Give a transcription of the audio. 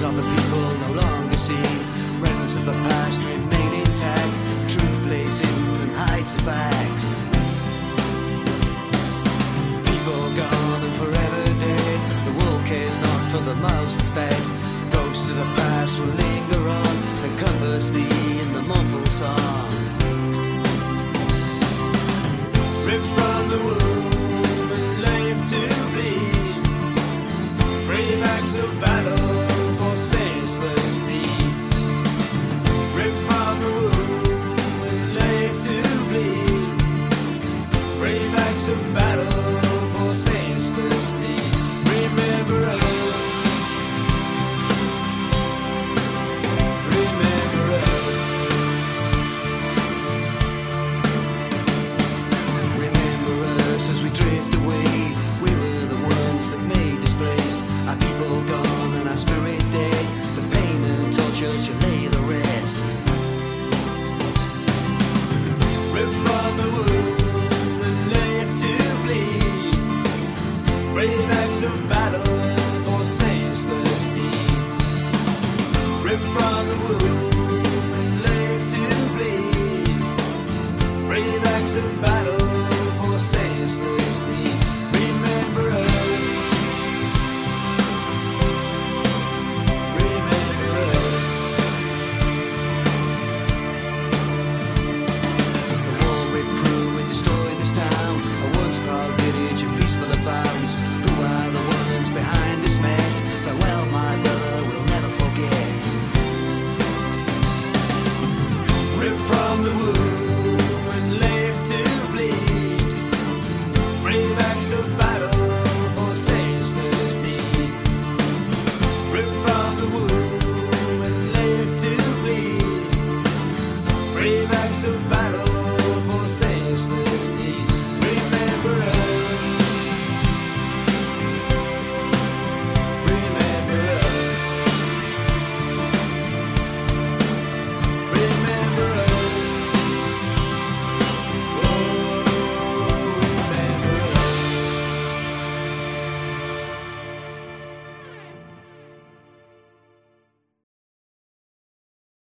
the people no longer seen. Remnants of the past remain intact. Truth blazing and hides the facts. People gone and forever dead. The world cares not for the most that's bad. Ghosts of the past will linger on and converse thee in the mournful song. Of battle for senseless Brave acts of battle for senseless deeds. Ripped from the womb and left to bleed. Brave acts of battle for senseless Womb and left to bleed. Brave acts